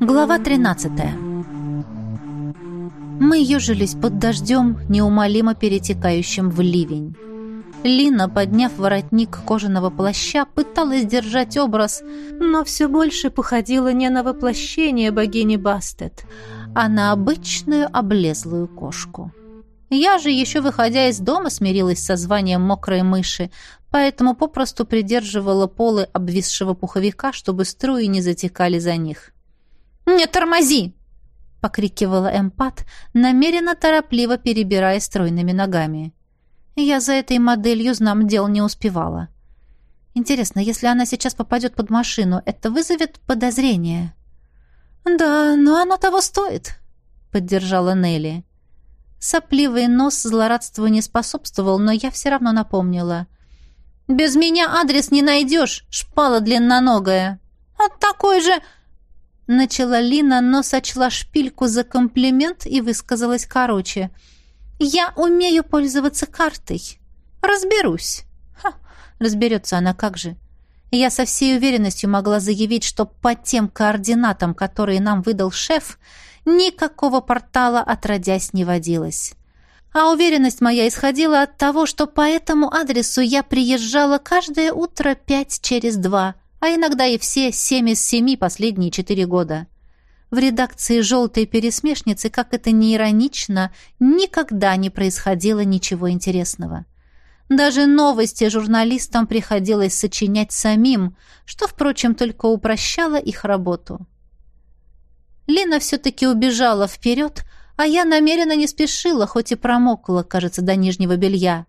Глава 13 Мы ежились под дождем, неумолимо перетекающим в ливень. Лина, подняв воротник кожаного плаща, пыталась держать образ, но все больше походила не на воплощение богини Бастет, а на обычную облезлую кошку. Я же, еще выходя из дома, смирилась со званием мокрой мыши, поэтому попросту придерживала полы обвисшего пуховика, чтобы струи не затекали за них. «Не тормози!» — покрикивала эмпат, намеренно торопливо перебирая стройными ногами. Я за этой моделью знам дел не успевала. Интересно, если она сейчас попадет под машину, это вызовет подозрение? «Да, но оно того стоит», — поддержала Нелли. Сопливый нос злорадству не способствовал, но я все равно напомнила. «Без меня адрес не найдешь, шпала длинноногая». «А такой же...» Начала Лина, но сочла шпильку за комплимент и высказалась короче — я умею пользоваться картой. Разберусь. Ха, разберется она как же. Я со всей уверенностью могла заявить, что по тем координатам, которые нам выдал шеф, никакого портала отродясь не водилось. А уверенность моя исходила от того, что по этому адресу я приезжала каждое утро пять через два, а иногда и все семь из семи последние четыре года. В редакции «Желтой пересмешницы», как это не иронично, никогда не происходило ничего интересного. Даже новости журналистам приходилось сочинять самим, что, впрочем, только упрощало их работу. Лина все-таки убежала вперед, а я намеренно не спешила, хоть и промокла, кажется, до нижнего белья.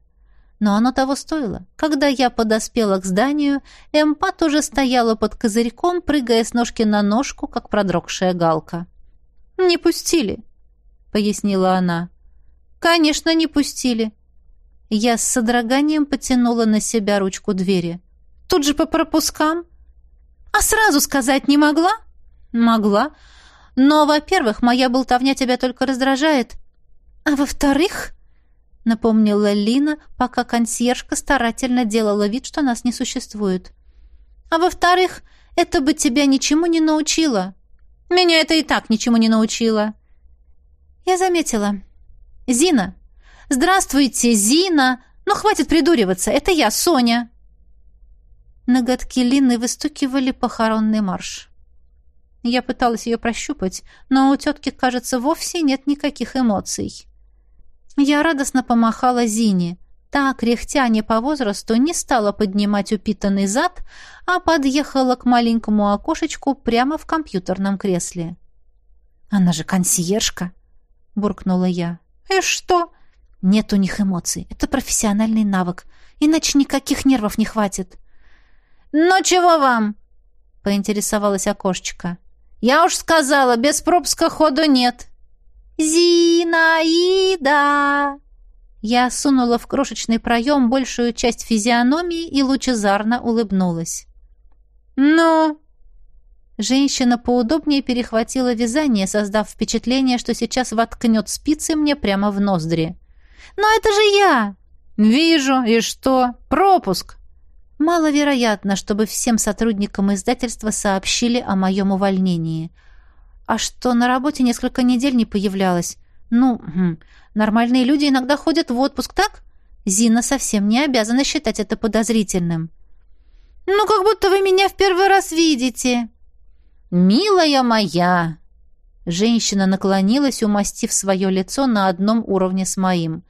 Но оно того стоило. Когда я подоспела к зданию, Эмпат уже стояла под козырьком, прыгая с ножки на ножку, как продрогшая галка. «Не пустили», — пояснила она. «Конечно, не пустили». Я с содроганием потянула на себя ручку двери. «Тут же по пропускам». «А сразу сказать не могла?» «Могла. Но, во-первых, моя болтовня тебя только раздражает. А во-вторых...» — напомнила Лина, пока консьержка старательно делала вид, что нас не существует. «А во-вторых, это бы тебя ничему не научило. Меня это и так ничему не научило». «Я заметила. Зина. Здравствуйте, Зина. Ну, хватит придуриваться. Это я, Соня». Ноготки Лины выстукивали похоронный марш. Я пыталась ее прощупать, но у тетки, кажется, вовсе нет никаких эмоций. Я радостно помахала Зине. Та, кряхтя не по возрасту, не стала поднимать упитанный зад, а подъехала к маленькому окошечку прямо в компьютерном кресле. «Она же консьержка!» — буркнула я. «И что?» «Нет у них эмоций. Это профессиональный навык. Иначе никаких нервов не хватит». «Ну чего вам?» — поинтересовалась окошечко. «Я уж сказала, без пропуска ходу нет». «Зинаида!» Я сунула в крошечный проем большую часть физиономии и лучезарно улыбнулась. «Ну?» Женщина поудобнее перехватила вязание, создав впечатление, что сейчас воткнет спицы мне прямо в ноздри. «Но это же я!» «Вижу. И что? Пропуск!» Маловероятно, чтобы всем сотрудникам издательства сообщили о моем увольнении – а что на работе несколько недель не появлялась? Ну, хм, нормальные люди иногда ходят в отпуск, так? Зина совсем не обязана считать это подозрительным. Ну, как будто вы меня в первый раз видите. Милая моя, Женщина наклонилась, умастив свое лицо на одном уровне с моим.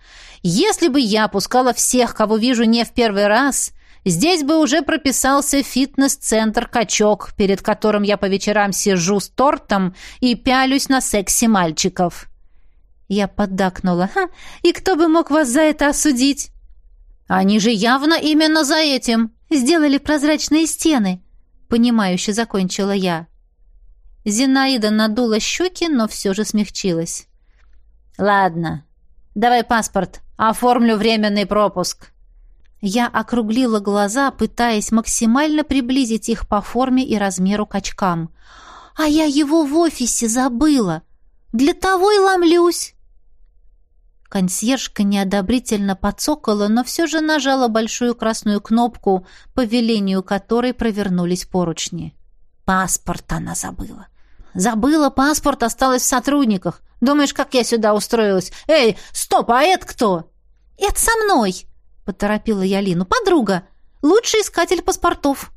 «Если бы я пускала всех, кого вижу не в первый раз, Здесь бы уже прописался фитнес-центр «Качок», перед которым я по вечерам сижу с тортом и пялюсь на сексе мальчиков. Я поддакнула. Ха, «И кто бы мог вас за это осудить?» «Они же явно именно за этим!» «Сделали прозрачные стены», — понимающе закончила я. Зинаида надула щеки, но все же смягчилась. «Ладно, давай паспорт, оформлю временный пропуск». Я округлила глаза, пытаясь максимально приблизить их по форме и размеру к очкам. «А я его в офисе забыла! Для того и ломлюсь!» Консьержка неодобрительно подсокала, но все же нажала большую красную кнопку, по велению которой провернулись поручни. Паспорт она забыла. Забыла паспорт, осталась в сотрудниках. Думаешь, как я сюда устроилась? Эй, стоп, а это кто? Это со мной, поторопила я Лину. Подруга, лучший искатель паспортов.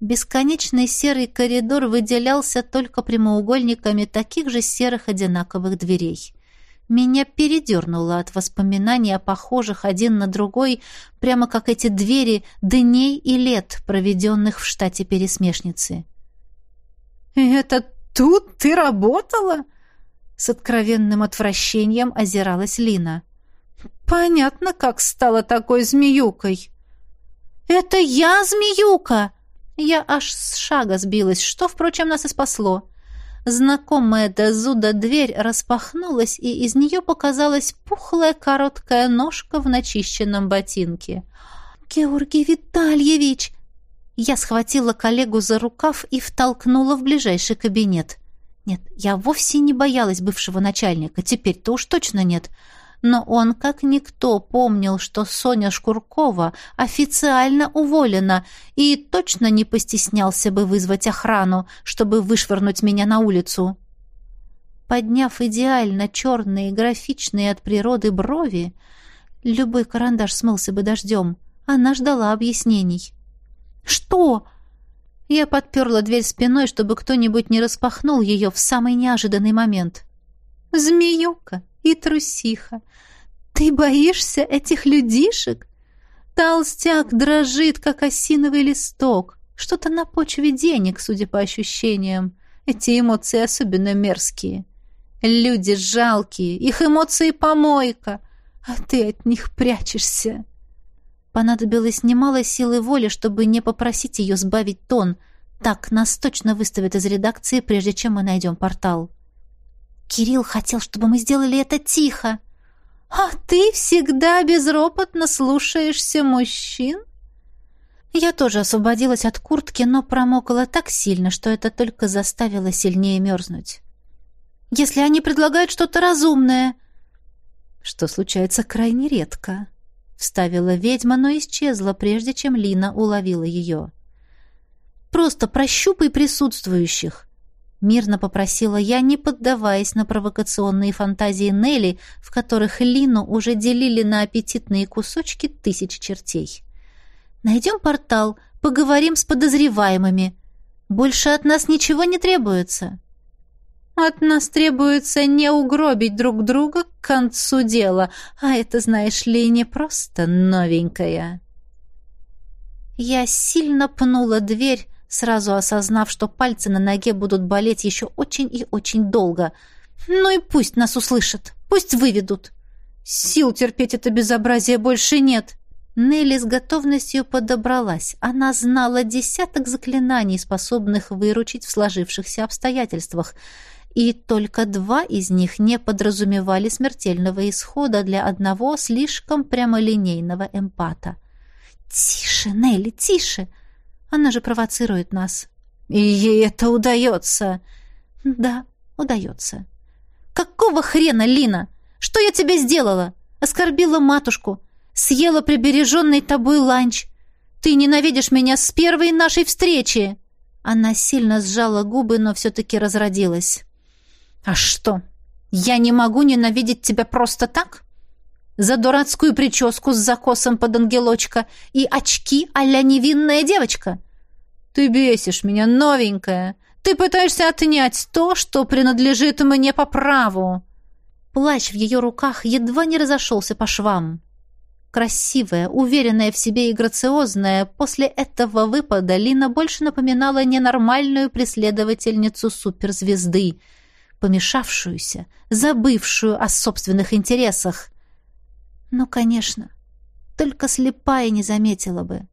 Бесконечный серый коридор выделялся только прямоугольниками таких же серых одинаковых дверей. Меня передернуло от воспоминаний о похожих один на другой, прямо как эти двери дней и лет, проведенных в штате пересмешницы. «Это тут ты работала?» С откровенным отвращением озиралась Лина. «Понятно, как стала такой змеюкой». «Это я змеюка!» Я аж с шага сбилась, что, впрочем, нас и спасло. Знакомая до зуда дверь распахнулась, и из нее показалась пухлая короткая ножка в начищенном ботинке. «Георгий Витальевич!» Я схватила коллегу за рукав и втолкнула в ближайший кабинет. Нет, я вовсе не боялась бывшего начальника, теперь-то уж точно нет но он, как никто, помнил, что Соня Шкуркова официально уволена и точно не постеснялся бы вызвать охрану, чтобы вышвырнуть меня на улицу. Подняв идеально черные, графичные от природы брови, любой карандаш смылся бы дождем, она ждала объяснений. «Что?» Я подперла дверь спиной, чтобы кто-нибудь не распахнул ее в самый неожиданный момент. «Змеюка!» И трусиха. Ты боишься этих людишек? Толстяк дрожит, как осиновый листок. Что-то на почве денег, судя по ощущениям. Эти эмоции особенно мерзкие. Люди жалкие, их эмоции помойка, а ты от них прячешься. Понадобилось немало силы воли, чтобы не попросить ее сбавить тон. Так нас точно выставят из редакции, прежде чем мы найдем портал. Кирилл хотел, чтобы мы сделали это тихо. А ты всегда безропотно слушаешься мужчин? Я тоже освободилась от куртки, но промокла так сильно, что это только заставило сильнее мерзнуть. Если они предлагают что-то разумное, что случается крайне редко, вставила ведьма, но исчезла, прежде чем Лина уловила ее. Просто прощупай присутствующих. Мирно попросила я, не поддаваясь на провокационные фантазии Нелли, в которых Лину уже делили на аппетитные кусочки тысяч чертей. «Найдем портал, поговорим с подозреваемыми. Больше от нас ничего не требуется». «От нас требуется не угробить друг друга к концу дела, а это, знаешь ли, не просто новенькая». Я сильно пнула дверь, сразу осознав, что пальцы на ноге будут болеть еще очень и очень долго. Ну и пусть нас услышат, пусть выведут. Сил терпеть это безобразие больше нет. Нелли с готовностью подобралась. Она знала десяток заклинаний, способных выручить в сложившихся обстоятельствах, и только два из них не подразумевали смертельного исхода для одного слишком прямолинейного эмпата. «Тише, Нелли, тише!» Она же провоцирует нас. И ей это удается. Да, удается. Какого хрена, Лина? Что я тебе сделала? Оскорбила матушку. Съела прибереженный тобой ланч. Ты ненавидишь меня с первой нашей встречи. Она сильно сжала губы, но все-таки разродилась. А что? Я не могу ненавидеть тебя просто так? За дурацкую прическу с закосом под ангелочка и очки а-ля невинная девочка. Ты бесишь меня, новенькая. Ты пытаешься отнять то, что принадлежит мне по праву. Плащ в ее руках едва не разошелся по швам. Красивая, уверенная в себе и грациозная, после этого выпада Лина больше напоминала ненормальную преследовательницу суперзвезды, помешавшуюся, забывшую о собственных интересах. Ну, конечно, только слепая не заметила бы.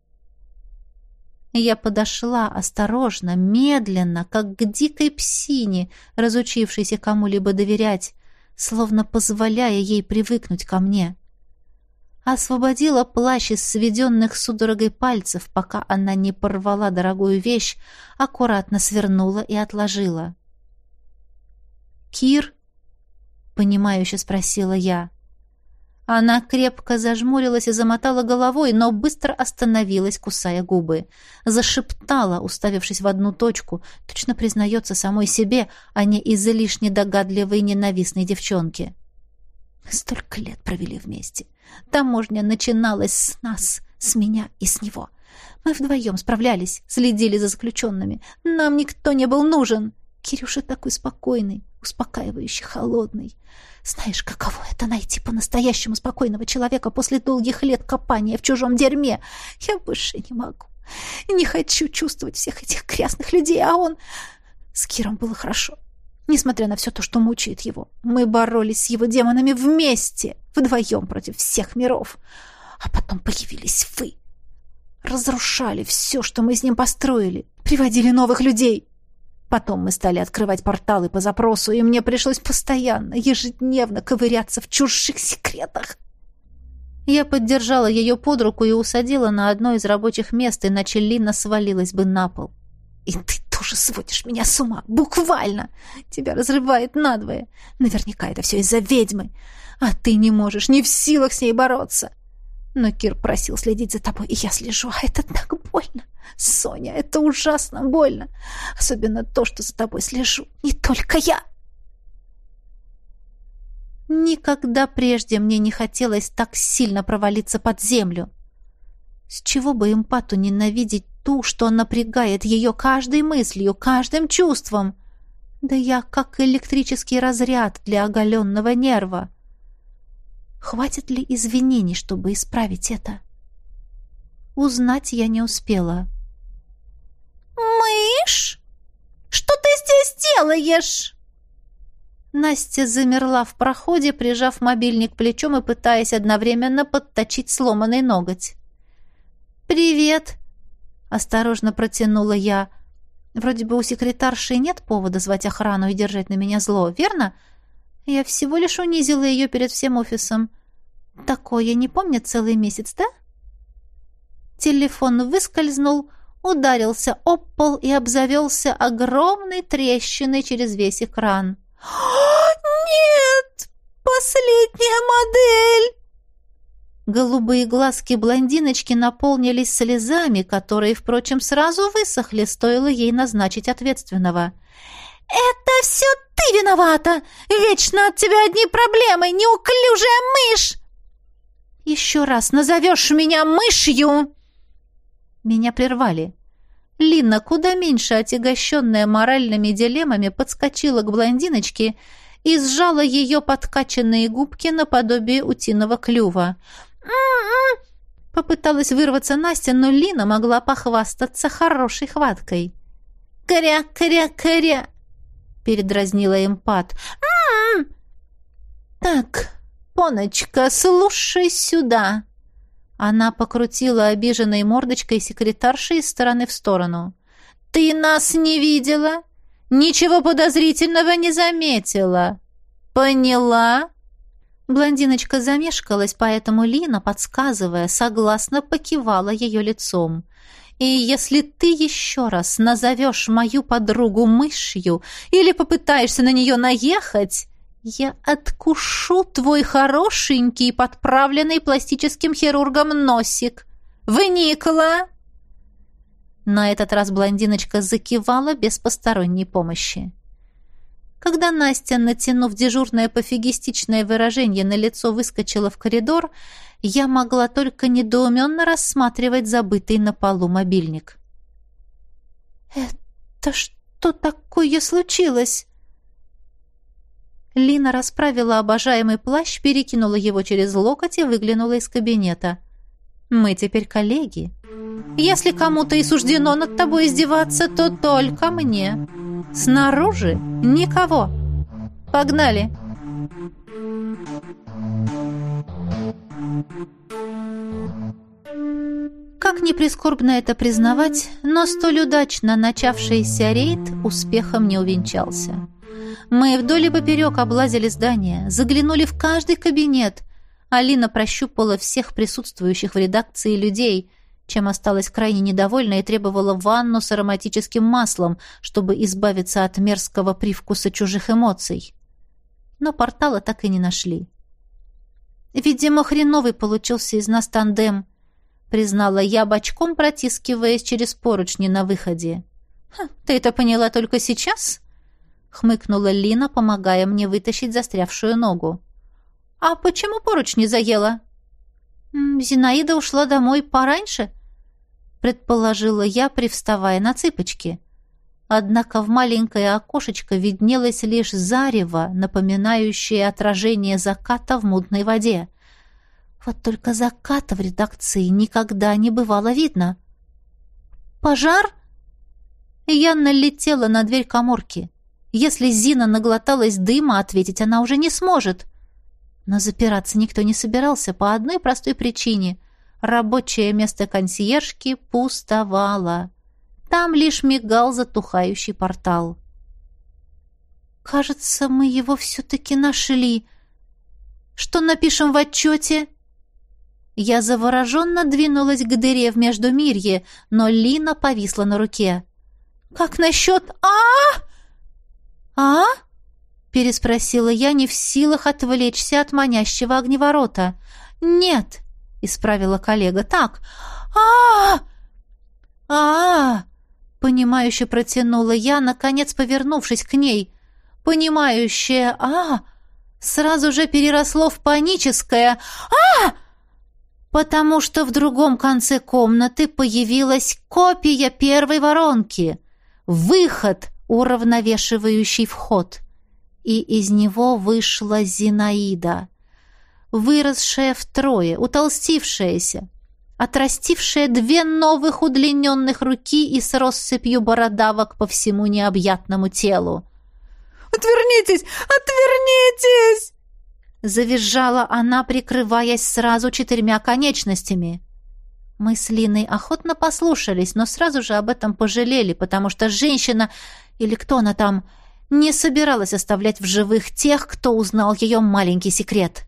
Я подошла осторожно, медленно, как к дикой псине, разучившейся кому-либо доверять, словно позволяя ей привыкнуть ко мне. Освободила плащ из сведенных судорогой пальцев, пока она не порвала дорогую вещь, аккуратно свернула и отложила. «Кир?» — понимающе спросила я. Она крепко зажмурилась и замотала головой, но быстро остановилась, кусая губы. Зашептала, уставившись в одну точку, точно признается самой себе, а не излишне догадливой ненавистной девчонки. Столько лет провели вместе. Таможня начиналась с нас, с меня и с него. Мы вдвоем справлялись, следили за заключенными. Нам никто не был нужен. Кирюша такой спокойный, успокаивающий, холодный. Знаешь, каково это найти по-настоящему спокойного человека после долгих лет копания в чужом дерьме? Я больше не могу. Не хочу чувствовать всех этих грязных людей, а он... С Киром было хорошо. Несмотря на все то, что мучает его. Мы боролись с его демонами вместе, вдвоем против всех миров. А потом появились вы. Разрушали все, что мы с ним построили. Приводили новых людей. Потом мы стали открывать порталы по запросу, и мне пришлось постоянно, ежедневно ковыряться в чужих секретах. Я поддержала ее под руку и усадила на одно из рабочих мест, иначе Лина свалилась бы на пол. «И ты тоже сводишь меня с ума! Буквально! Тебя разрывает надвое! Наверняка это все из-за ведьмы! А ты не можешь, не в силах с ней бороться!» Но Кир просил следить за тобой, и я слежу, а это так больно. Соня, это ужасно больно. Особенно то, что за тобой слежу. Не только я. Никогда прежде мне не хотелось так сильно провалиться под землю. С чего бы эмпату ненавидеть ту, что напрягает ее каждой мыслью, каждым чувством? Да я как электрический разряд для оголенного нерва. Хватит ли извинений, чтобы исправить это? Узнать я не успела. «Мышь? Что ты здесь делаешь?» Настя замерла в проходе, прижав мобильник плечом и пытаясь одновременно подточить сломанный ноготь. «Привет!» — осторожно протянула я. «Вроде бы у секретарши нет повода звать охрану и держать на меня зло, верно? Я всего лишь унизила ее перед всем офисом. Такое не помнит целый месяц, да?» Телефон выскользнул, ударился об пол и обзавелся огромной трещиной через весь экран. «Нет! Последняя модель!» Голубые глазки блондиночки наполнились слезами, которые, впрочем, сразу высохли, стоило ей назначить ответственного. «Это все ты виновата! Вечно от тебя одни проблемы, неуклюжая мышь!» «Еще раз назовешь меня мышью!» Меня прервали. Лина, куда меньше отягощенная моральными дилеммами, подскочила к блондиночке и сжала ее подкачанные губки наподобие утиного клюва. Попыталась вырваться Настя, но Лина могла похвастаться хорошей хваткой. «Коря, коря, коря!» — передразнила эмпат. «Так, Поночка, слушай сюда!» Она покрутила обиженной мордочкой секретарши из стороны в сторону. «Ты нас не видела? Ничего подозрительного не заметила? Поняла?» Блондиночка замешкалась, поэтому Лина, подсказывая, согласно покивала ее лицом. «И если ты еще раз назовешь мою подругу мышью или попытаешься на нее наехать, «Я откушу твой хорошенький, подправленный пластическим хирургом носик. Выникла!» На этот раз блондиночка закивала без посторонней помощи. Когда Настя, натянув дежурное пофигистичное выражение на лицо, выскочила в коридор, я могла только недоуменно рассматривать забытый на полу мобильник. «Это что такое случилось?» Лина расправила обожаемый плащ, перекинула его через локоть и выглянула из кабинета. «Мы теперь коллеги. Если кому-то и суждено над тобой издеваться, то только мне. Снаружи никого. Погнали!» Как ни прискорбно это признавать, но столь удачно начавшийся рейд успехом не увенчался. Мы вдоль и поперек облазили здание, заглянули в каждый кабинет. Алина прощупала всех присутствующих в редакции людей, чем осталась крайне недовольна и требовала ванну с ароматическим маслом, чтобы избавиться от мерзкого привкуса чужих эмоций. Но портала так и не нашли. Видимо, хреновый получился из нас тандем, признала я, бочком протискиваясь через поручни на выходе. «Ты это поняла только сейчас?» — хмыкнула Лина, помогая мне вытащить застрявшую ногу. «А почему поручни заела?» «Зинаида ушла домой пораньше?» — предположила я, привставая на цыпочки. Однако в маленькое окошечко виднелось лишь зарево, напоминающее отражение заката в мутной воде. Вот только заката в редакции никогда не бывало видно. «Пожар?» Я налетела на дверь коморки. Если Зина наглоталась дыма, ответить она уже не сможет. Но запираться никто не собирался по одной простой причине. Рабочее место консьержки пустовало. Там лишь мигал затухающий портал. «Кажется, мы его все-таки нашли. Что напишем в отчете?» Я завороженно двинулась к дыре в Междумирье, но Лина повисла на руке. «Как насчет... а «А?» — переспросила я, не в силах отвлечься от манящего огневорота. «Нет», — исправила коллега, — «так. а а а Понимающе протянула я, наконец повернувшись к ней. Понимающее «а» сразу же переросло в паническое «а!» потому что в другом конце комнаты появилась копия первой воронки. Выход, уравновешивающий вход. И из него вышла Зинаида, выросшая втрое, утолстившаяся, отрастившая две новых удлиненных руки и с россыпью бородавок по всему необъятному телу. «Отвернитесь! Отвернитесь!» Завизжала она, прикрываясь сразу четырьмя конечностями. Мы с Линой охотно послушались, но сразу же об этом пожалели, потому что женщина, или кто она там, не собиралась оставлять в живых тех, кто узнал ее маленький секрет.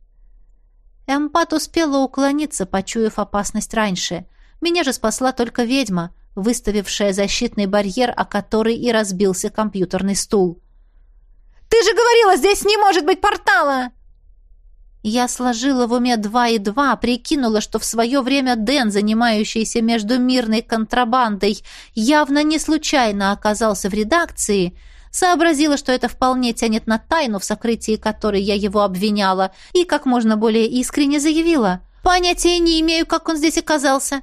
Эмпат успела уклониться, почуяв опасность раньше. Меня же спасла только ведьма, выставившая защитный барьер, о который и разбился компьютерный стул. «Ты же говорила, здесь не может быть портала!» Я сложила в уме два и два, прикинула, что в свое время Дэн, занимающийся междумирной контрабандой, явно не случайно оказался в редакции — сообразила, что это вполне тянет на тайну, в сокрытии которой я его обвиняла, и как можно более искренне заявила. «Понятия не имею, как он здесь оказался».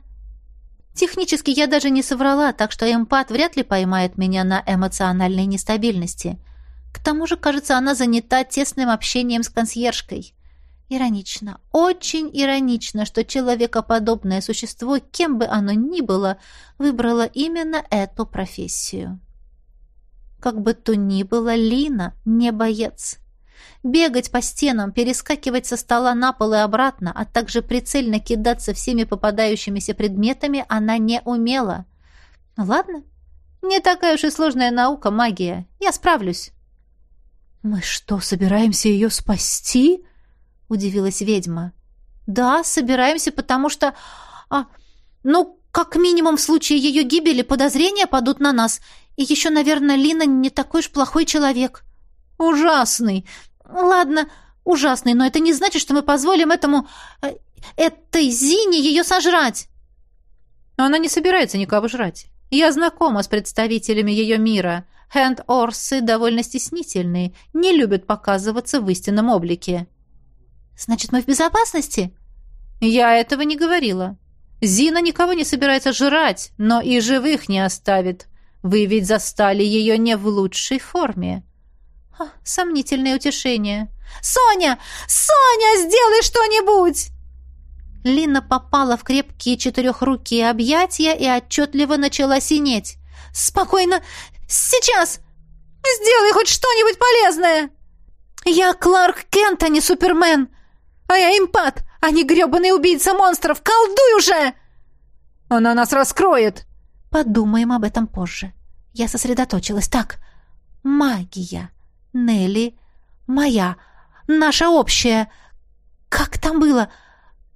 Технически я даже не соврала, так что эмпат вряд ли поймает меня на эмоциональной нестабильности. К тому же, кажется, она занята тесным общением с консьержкой. Иронично, очень иронично, что человекоподобное существо, кем бы оно ни было, выбрало именно эту профессию. Как бы то ни было, Лина не боец. Бегать по стенам, перескакивать со стола на пол и обратно, а также прицельно кидаться всеми попадающимися предметами она не умела. Ладно, не такая уж и сложная наука магия. Я справлюсь. «Мы что, собираемся ее спасти?» — удивилась ведьма. «Да, собираемся, потому что... А, ну, как минимум в случае ее гибели подозрения падут на нас, и еще, наверное, Лина не такой уж плохой человек. Ужасный. Ладно, ужасный, но это не значит, что мы позволим этому... Э, этой Зине ее сожрать. Она не собирается никого жрать. Я знакома с представителями ее мира. Хенд-орсы довольно стеснительные, не любят показываться в истинном облике. Значит, мы в безопасности? Я этого не говорила. Зина никого не собирается жрать, но и живых не оставит. Вы ведь застали ее не в лучшей форме. А, сомнительное утешение. «Соня! Соня, сделай что-нибудь!» Лина попала в крепкие четырехрукие объятия и отчетливо начала синеть. «Спокойно! Сейчас! Сделай хоть что-нибудь полезное!» «Я Кларк Кент, а не Супермен! А я импат, а не гребаный убийца монстров! Колдуй уже!» «Она нас раскроет!» «Подумаем об этом позже. Я сосредоточилась. Так, магия. Нелли. Моя. Наша общая. Как там было?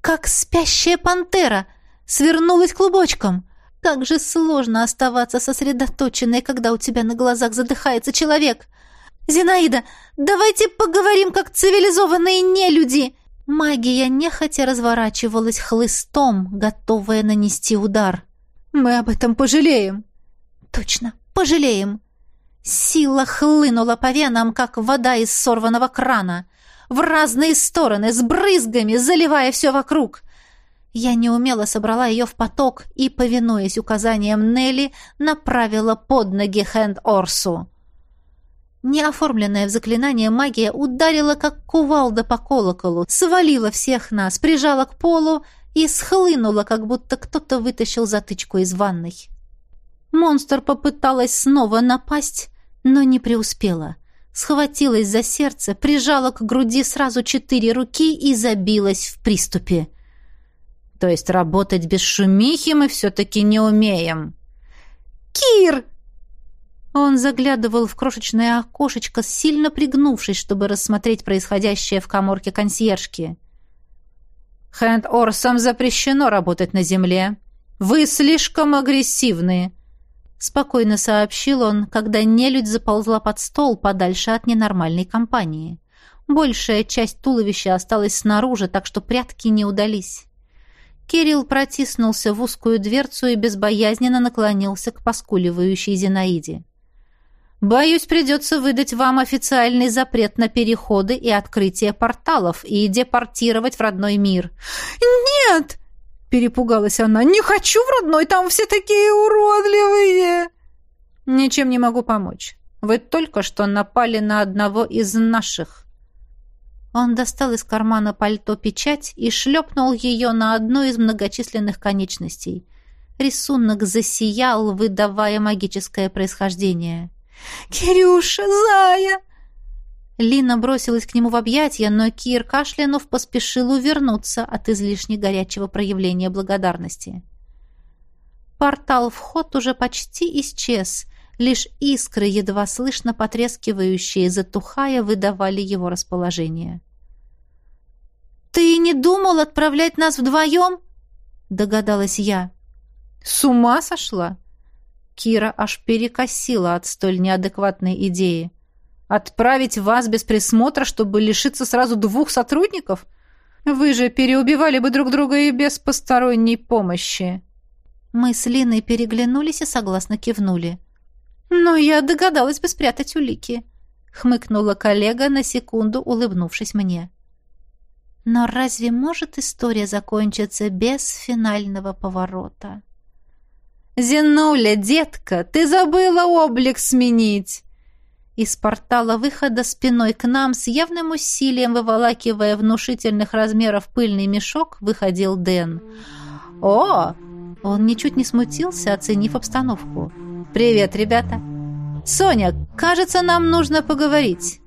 Как спящая пантера. Свернулась клубочком. Как же сложно оставаться сосредоточенной, когда у тебя на глазах задыхается человек. «Зинаида, давайте поговорим как цивилизованные нелюди!» Магия нехотя разворачивалась хлыстом, готовая нанести удар. «Мы об этом пожалеем!» «Точно, пожалеем!» Сила хлынула по венам, как вода из сорванного крана. В разные стороны, с брызгами, заливая все вокруг. Я неумело собрала ее в поток и, повинуясь указаниям Нелли, направила под ноги Хэнд Орсу. Неоформленная в заклинание магия ударила, как кувалда по колоколу, свалила всех нас, прижала к полу и схлынула, как будто кто-то вытащил затычку из ванной. Монстр попыталась снова напасть, но не преуспела. Схватилась за сердце, прижала к груди сразу четыре руки и забилась в приступе. То есть работать без шумихи мы все-таки не умеем. «Кир!» Он заглядывал в крошечное окошечко, сильно пригнувшись, чтобы рассмотреть происходящее в коморке консьержки. «Хэнд Орсам запрещено работать на земле. Вы слишком агрессивны», — спокойно сообщил он, когда нелюдь заползла под стол подальше от ненормальной компании. Большая часть туловища осталась снаружи, так что прятки не удались. Кирилл протиснулся в узкую дверцу и безбоязненно наклонился к поскуливающей Зинаиде. Боюсь, придется выдать вам официальный запрет на переходы и открытие порталов и депортировать в родной мир». «Нет!» — перепугалась она. «Не хочу в родной, там все такие уродливые!» «Ничем не могу помочь. Вы только что напали на одного из наших». Он достал из кармана пальто печать и шлепнул ее на одну из многочисленных конечностей. Рисунок засиял, выдавая магическое происхождение. «Кирюша, зая!» Лина бросилась к нему в объятия, но Кир Кашлянов поспешил увернуться от излишне горячего проявления благодарности. Портал вход уже почти исчез, лишь искры, едва слышно потрескивающие, затухая, выдавали его расположение. «Ты не думал отправлять нас вдвоем?» — догадалась я. «С ума сошла?» Кира аж перекосила от столь неадекватной идеи. «Отправить вас без присмотра, чтобы лишиться сразу двух сотрудников? Вы же переубивали бы друг друга и без посторонней помощи». Мы с Линой переглянулись и согласно кивнули. «Но я догадалась бы спрятать улики», — хмыкнула коллега, на секунду улыбнувшись мне. «Но разве может история закончиться без финального поворота?» «Зенуля, детка, ты забыла облик сменить!» Из портала выхода спиной к нам с явным усилием, выволакивая внушительных размеров пыльный мешок, выходил Дэн. «О!» Он ничуть не смутился, оценив обстановку. «Привет, ребята!» «Соня, кажется, нам нужно поговорить!»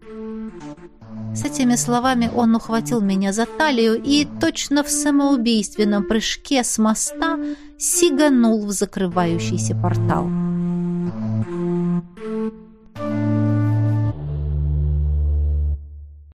С этими словами он ухватил меня за талию и точно в самоубийственном прыжке с моста сиганул в закрывающийся портал.